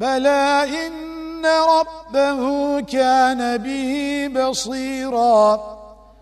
بلى إن ربه كان به بصيراً